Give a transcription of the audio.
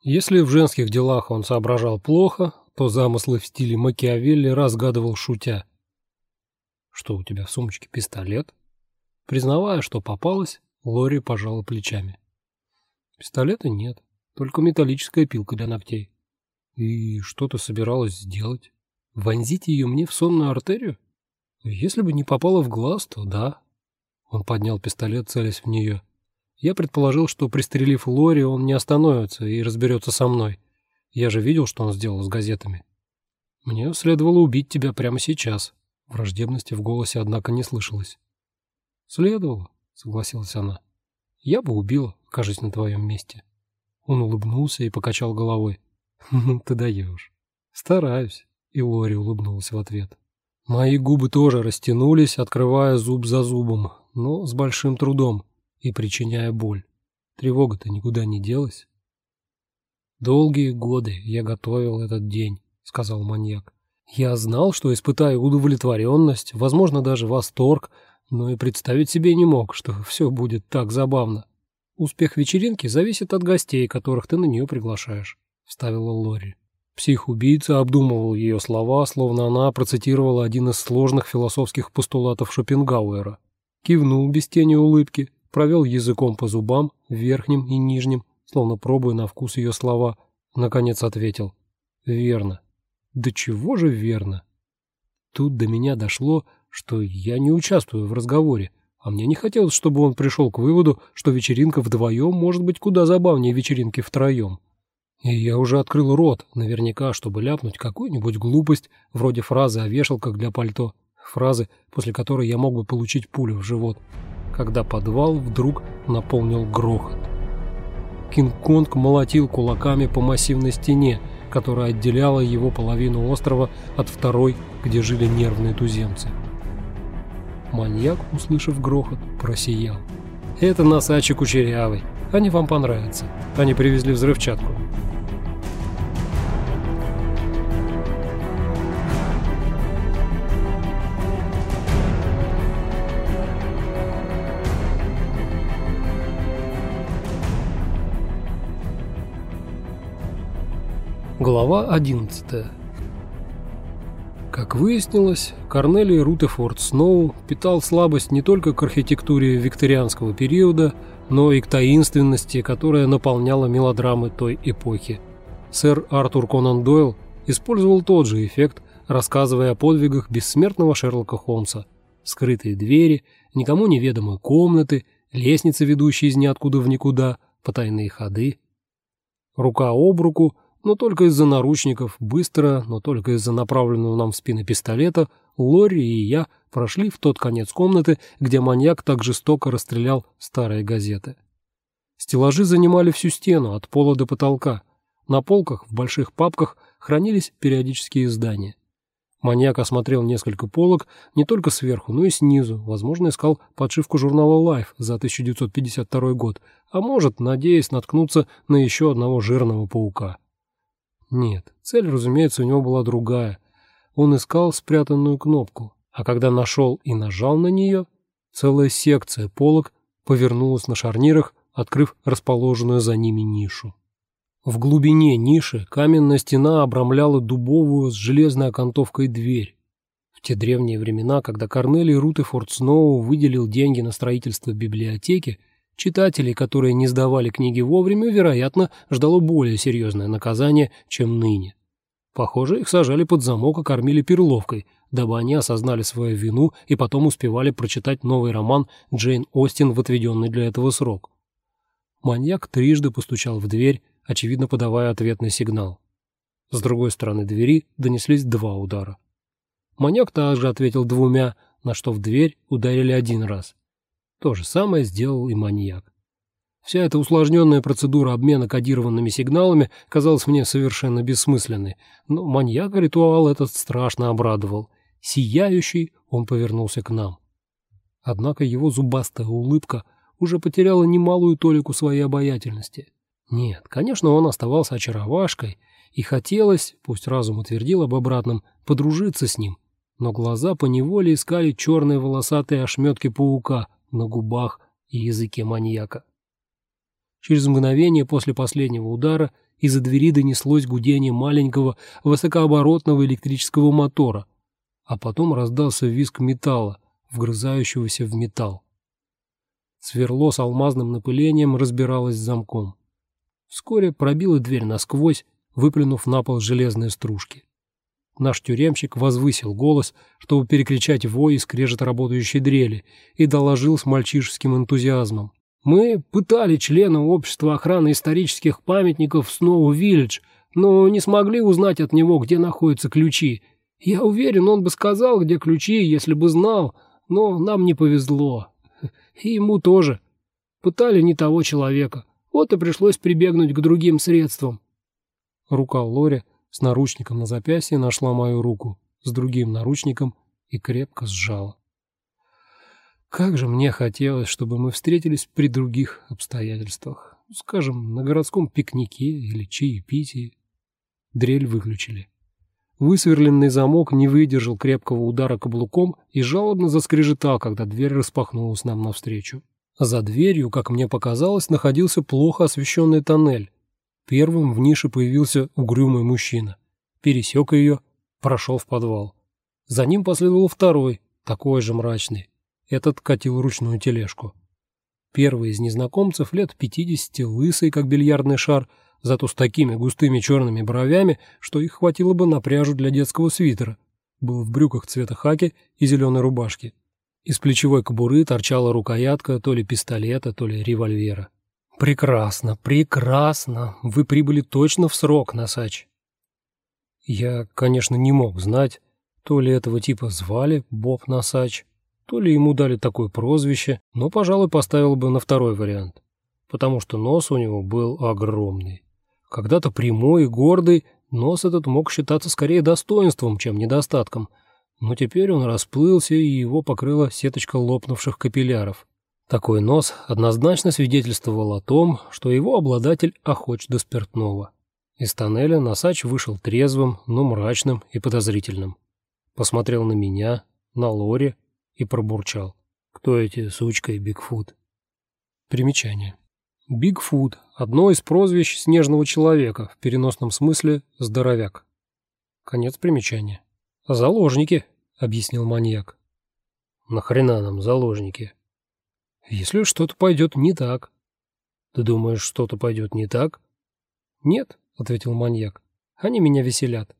Если в женских делах он соображал плохо, то замыслы в стиле Макиавелли разгадывал шутя. «Что у тебя в сумочке, пистолет?» Признавая, что попалась, Лори пожала плечами. «Пистолета нет, только металлическая пилка для ногтей». «И что ты собиралась сделать? Вонзить ее мне в сонную артерию?» «Если бы не попала в глаз, то да». Он поднял пистолет, целясь в нее. Я предположил, что, пристрелив Лори, он не остановится и разберется со мной. Я же видел, что он сделал с газетами. Мне следовало убить тебя прямо сейчас. Враждебности в голосе, однако, не слышалось. Следовало, согласилась она. Я бы убила, кажется, на твоем месте. Он улыбнулся и покачал головой. Ну, ты даешь. Стараюсь. И Лори улыбнулась в ответ. Мои губы тоже растянулись, открывая зуб за зубом, но с большим трудом и причиняя боль. Тревога-то никуда не делась. «Долгие годы я готовил этот день», — сказал маньяк. «Я знал, что испытаю удовлетворенность, возможно, даже восторг, но и представить себе не мог, что все будет так забавно. Успех вечеринки зависит от гостей, которых ты на нее приглашаешь», — вставила Лори. Псих-убийца обдумывал ее слова, словно она процитировала один из сложных философских постулатов Шопенгауэра. Кивнул без тени улыбки, провел языком по зубам, верхним и нижним, словно пробуя на вкус ее слова, наконец ответил «Верно». «Да чего же верно?» Тут до меня дошло, что я не участвую в разговоре, а мне не хотелось, чтобы он пришел к выводу, что вечеринка вдвоем может быть куда забавнее вечеринки втроем. И я уже открыл рот, наверняка, чтобы ляпнуть какую-нибудь глупость, вроде фразы о вешалках для пальто, фразы, после которой я мог бы получить пулю в живот когда подвал вдруг наполнил грохот. Кинг-Конг молотил кулаками по массивной стене, которая отделяла его половину острова от второй, где жили нервные туземцы. Маньяк, услышав грохот, просиял. «Это носачи кучерявый. Они вам понравятся. Они привезли взрывчатку. Глава 11 Как выяснилось, Корнелий Рутефорд Сноу питал слабость не только к архитектуре викторианского периода, но и к таинственности, которая наполняла мелодрамы той эпохи. Сэр Артур Конан Дойл использовал тот же эффект, рассказывая о подвигах бессмертного Шерлока Холмса. Скрытые двери, никому неведомые комнаты, лестницы, ведущие из ниоткуда в никуда, потайные ходы. Рука об руку – но только из-за наручников, быстро, но только из-за направленного нам в спины пистолета, Лори и я прошли в тот конец комнаты, где маньяк так жестоко расстрелял старые газеты. Стеллажи занимали всю стену, от пола до потолка. На полках, в больших папках, хранились периодические издания. Маньяк осмотрел несколько полок не только сверху, но и снизу, возможно, искал подшивку журнала Life за 1952 год, а может, надеясь наткнуться на еще одного жирного паука. Нет, цель, разумеется, у него была другая. Он искал спрятанную кнопку, а когда нашел и нажал на нее, целая секция полок повернулась на шарнирах, открыв расположенную за ними нишу. В глубине ниши каменная стена обрамляла дубовую с железной окантовкой дверь. В те древние времена, когда Корнелий Рутефорд Сноу выделил деньги на строительство библиотеки, Читателей, которые не сдавали книги вовремя, вероятно, ждало более серьезное наказание, чем ныне. Похоже, их сажали под замок и кормили перловкой, дабы они осознали свою вину и потом успевали прочитать новый роман Джейн Остин в отведенный для этого срок. Маньяк трижды постучал в дверь, очевидно подавая ответный сигнал. С другой стороны двери донеслись два удара. Маньяк также ответил двумя, на что в дверь ударили один раз. То же самое сделал и маньяк. Вся эта усложненная процедура обмена кодированными сигналами казалась мне совершенно бессмысленной, но маньяка ритуал этот страшно обрадовал. Сияющий он повернулся к нам. Однако его зубастая улыбка уже потеряла немалую толику своей обаятельности. Нет, конечно, он оставался очаровашкой, и хотелось, пусть разум утвердил об обратном, подружиться с ним, но глаза поневоле искали черные волосатые ошметки паука — на губах и языке маньяка. Через мгновение после последнего удара из-за двери донеслось гудение маленького высокооборотного электрического мотора, а потом раздался визг металла, вгрызающегося в металл. Сверло с алмазным напылением разбиралось с замком. Вскоре пробила дверь насквозь, выплюнув на пол железные стружки. Наш тюремщик возвысил голос, чтобы перекричать вой и скрежет работающей дрели, и доложил с мальчишеским энтузиазмом. «Мы пытали члена общества охраны исторических памятников Сноу-Виллидж, но не смогли узнать от него, где находятся ключи. Я уверен, он бы сказал, где ключи, если бы знал, но нам не повезло. И ему тоже. Пытали не того человека. Вот и пришлось прибегнуть к другим средствам». Рука Лори с наручником на запястье нашла мою руку с другим наручником и крепко сжала. Как же мне хотелось, чтобы мы встретились при других обстоятельствах. Скажем, на городском пикнике или чаепитии. Дрель выключили. Высверленный замок не выдержал крепкого удара каблуком и жалобно заскрежетал, когда дверь распахнулась нам навстречу. За дверью, как мне показалось, находился плохо освещенный тоннель, Первым в нише появился угрюмый мужчина. Пересек ее, прошел в подвал. За ним последовал второй, такой же мрачный. Этот катил ручную тележку. Первый из незнакомцев лет пятидесяти, лысый, как бильярдный шар, зато с такими густыми черными бровями, что их хватило бы на пряжу для детского свитера. Был в брюках цвета хаки и зеленой рубашки. Из плечевой кобуры торчала рукоятка то ли пистолета, то ли револьвера. «Прекрасно, прекрасно. Вы прибыли точно в срок, Носач». Я, конечно, не мог знать, то ли этого типа звали Боб Носач, то ли ему дали такое прозвище, но, пожалуй, поставил бы на второй вариант, потому что нос у него был огромный. Когда-то прямой и гордый, нос этот мог считаться скорее достоинством, чем недостатком, но теперь он расплылся, и его покрыла сеточка лопнувших капилляров. Такой нос однозначно свидетельствовал о том, что его обладатель охоч до спиртного. Из тоннеля Носач вышел трезвым, но мрачным и подозрительным. Посмотрел на меня, на Лори и пробурчал. Кто эти сучка и Бигфут? Примечание. Бигфут – одно из прозвищ снежного человека, в переносном смысле здоровяк. Конец примечания. «Заложники», – объяснил маньяк. «Нахрена нам заложники?» Если что-то пойдет не так. Ты думаешь, что-то пойдет не так? Нет, ответил маньяк. Они меня веселят.